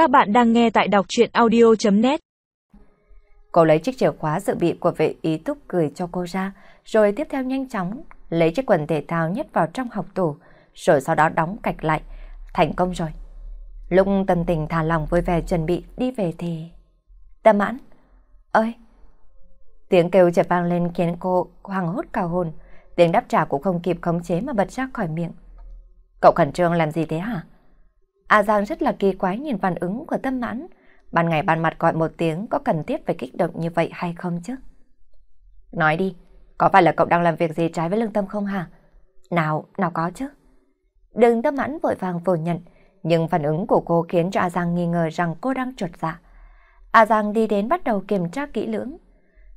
Các bạn đang nghe tại đọc chuyện audio.net Cô lấy chiếc chìa khóa dự bị của vệ ý túc gửi cho cô ra, rồi tiếp theo nhanh chóng lấy chiếc quần thể thao nhét vào trong học tủ, rồi sau đó đóng cạch lại. Thành công rồi. Lúc tâm tình thả lòng vui vẻ chuẩn bị đi về thì... Tâm mãn! Ơi! Tiếng kêu chợt vang lên khiến cô hoàng hốt cao hồn. Tiếng đáp trả cũng không kịp khống chế mà bật ra khỏi miệng. Cậu khẩn trương làm gì thế hả? A Giang rất là kỳ quái nhìn phản ứng của tâm mãn. Ban ngày ban mặt gọi một tiếng có cần thiết phải kích động như vậy hay không chứ? Nói đi, có phải là cậu đang làm việc gì trái với lương tâm không hả? Nào, nào có chứ. Đừng tâm mãn vội vàng phủ nhận, nhưng phản ứng của cô khiến cho A Giang nghi ngờ rằng cô đang trột dạ. A Giang đi đến bắt đầu kiểm tra kỹ lưỡng.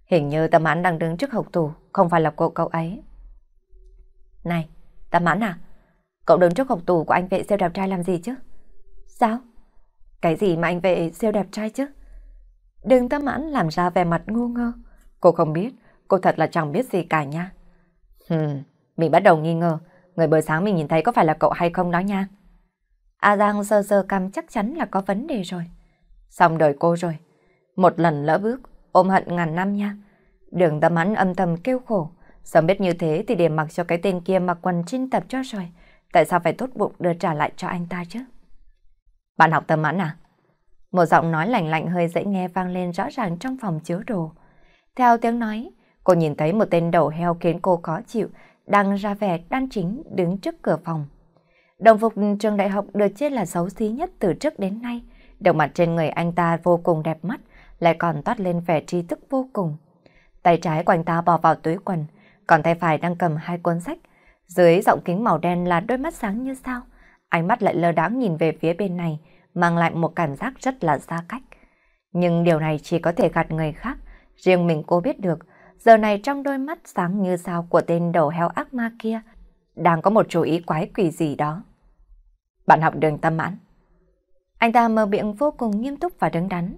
Hình như tâm mãn đang đứng trước hộc tủ, không phải là cô cậu ấy. Này, tâm mãn à? Cậu đứng trước hộc tủ của anh vệ siêu đẹp trai làm gì chứ? Sao? Cái gì mà anh vệ siêu đẹp trai chứ? Đừng tâm mãn làm ra vẻ mặt ngu ngơ. Cô không biết, cô thật là chẳng biết gì cả nha. Hừm, mình bắt đầu nghi ngờ, người bữa sáng mình nhìn thấy có phải là cậu hay không đó nha. A Giang sơ sơ cam chắc chắn là có vấn đề rồi. Xong đời cô rồi. Một lần lỡ bước, ôm hận ngàn năm nha. Đường tâm mãn âm thầm kêu khổ. Sớm biết như thế thì để mặc cho cái tên kia mặc quần trinh tập cho rồi. Tại sao phải tốt bụng đưa trả lại cho anh ta chứ? Bạn học tâm mãn à? Một giọng nói lạnh lạnh hơi dễ nghe vang lên rõ ràng trong phòng chứa đồ. Theo tiếng nói, cô nhìn thấy một tên đầu heo khiến cô khó chịu, đang ra vẻ đan chính đứng trước cửa phòng. Đồng phục trường đại học được chết là xấu xí nhất từ trước đến nay. đồng mặt trên người anh ta vô cùng đẹp mắt, lại còn toát lên vẻ trí thức vô cùng. Tay trái của anh ta bỏ vào túi quần, còn tay phải đang cầm hai cuốn sách. Dưới giọng kính màu đen là đôi mắt sáng như sao. Ánh mắt lại lơ đãng nhìn về phía bên này, mang lại một cảm giác rất là xa cách. Nhưng điều này chỉ có thể gạt người khác, riêng mình cô biết được, giờ này trong đôi mắt sáng như sao của tên đầu heo ác ma kia, đang có một chú ý quái quỷ gì đó. Bạn học đường tâm mãn. Anh ta mở miệng vô cùng nghiêm túc và đứng đắn.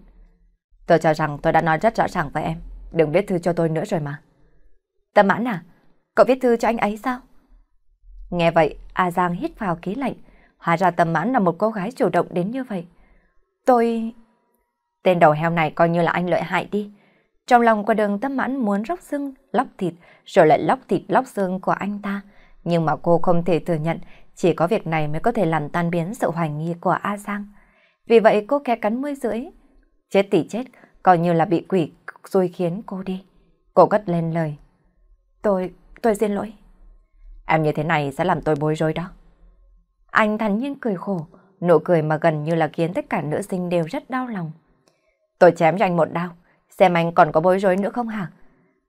Tôi cho rằng tôi đã nói rất rõ ràng với em, đừng viết thư cho tôi nữa rồi mà. Tâm mãn à? Cậu viết thư cho anh ấy sao? Nghe vậy, A Giang hít vào khí lạnh, Hóa ra tâm mãn là một cô gái chủ động đến như vậy. Tôi... Tên đầu heo này coi như là anh lợi hại đi. Trong lòng của đường tâm mãn muốn róc xương, lóc thịt, rồi lại lóc thịt lóc xương của anh ta. Nhưng mà cô không thể thừa nhận, chỉ có việc này mới có thể làm tan biến sự hoài nghi của A Giang. Vì vậy cô khẽ cắn môi rưỡi. Chết tỷ chết, coi như là bị quỷ xui khiến cô đi. Cô cất lên lời. Tôi, tôi xin lỗi. Em như thế này sẽ làm tôi bối rối đó. Anh thản nhiên cười khổ, nụ cười mà gần như là khiến tất cả nữ sinh đều rất đau lòng. Tôi chém cho anh một đau, xem anh còn có bối rối nữa không hả?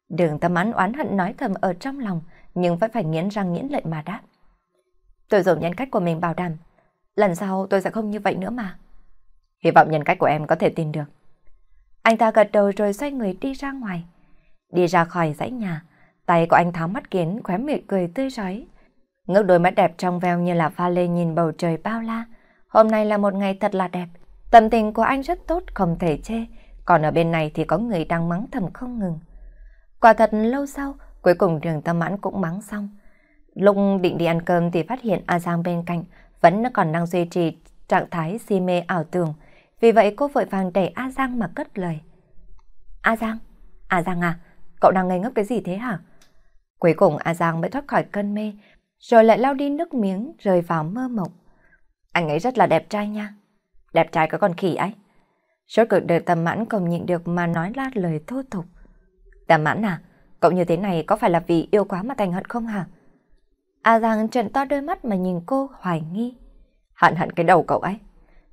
Đường tâm án oán hận nói thầm ở trong lòng, nhưng vẫn phải nghiến răng nghiến lợi mà đáp. Tôi dùng nhân cách của mình bảo đảm, lần sau tôi sẽ không như vậy nữa mà. Hy vọng nhân cách của em có thể tin được. Anh ta gật đầu rồi xoay người đi ra ngoài. Đi ra khỏi dãy nhà, tay của anh tháo mắt kiến khóe miệng cười tươi rói. Ngước đôi mắt đẹp trong veo như là pha lê nhìn bầu trời bao la. Hôm nay là một ngày thật là đẹp. Tâm tình của anh rất tốt, không thể chê. Còn ở bên này thì có người đang mắng thầm không ngừng. Quả thật lâu sau, cuối cùng đường tâm mãn cũng mắng xong. Lúc định đi ăn cơm thì phát hiện A Giang bên cạnh vẫn còn đang duy trì trạng thái si mê ảo tưởng. Vì vậy cô vội vàng đẩy A Giang mà cất lời. A Giang, A Giang à, cậu đang ngây ngốc cái gì thế hả? Cuối cùng A Giang mới thoát khỏi cơn mê, rồi lại lau đi nước miếng rơi vào mơ mộng. Anh ấy rất là đẹp trai nha. Đẹp trai có con khỉ ấy. Rốt cực đời tầm mãn không nhịn được mà nói ra lời thô tục. Tầm mãn à, cậu như thế này có phải là vì yêu quá mà thành hận không hả? À A Giang trợn to đôi mắt mà nhìn cô hoài nghi. Hận hận cái đầu cậu ấy.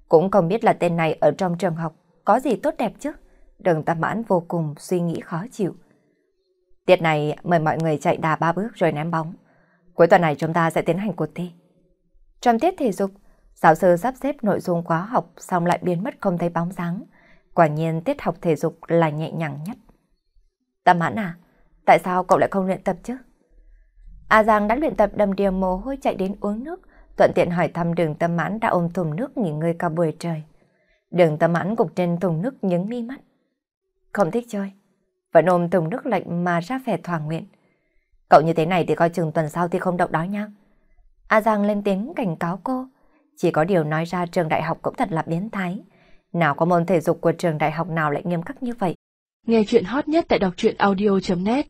Cũng không biết là tên này ở trong trường học có gì tốt đẹp chứ. Đường tầm mãn vô cùng suy nghĩ khó chịu. Tiết này mời mọi người chạy đà ba bước rồi ném bóng. Cuối tuần này chúng ta sẽ tiến hành cuộc thi. Trong tiết thể dục, giáo sư sắp xếp nội dung khóa học xong lại biến mất không thấy bóng dáng. Quả nhiên tiết học thể dục là nhẹ nhàng nhất. Tâm hãn à, tại sao cậu lại không luyện tập chứ? A Giang đã luyện tập đầm đìa mồ hôi chạy đến uống nước, thuận tiện hỏi thăm đường tâm mãn đã ôm thùng nước nghỉ ngơi cả buổi trời. Đường tâm mãn gục trên thùng nước nhướng mi mắt. Không thích chơi, vẫn ôm thùng nước lạnh mà ra vẻ thỏa nguyện. Cậu như thế này thì coi chừng tuần sau thì không động đó nha. A Giang lên tiếng cảnh cáo cô. Chỉ có điều nói ra trường đại học cũng thật là biến thái. Nào có môn thể dục của trường đại học nào lại nghiêm khắc như vậy? Nghe chuyện hot nhất tại đọc truyện audio.net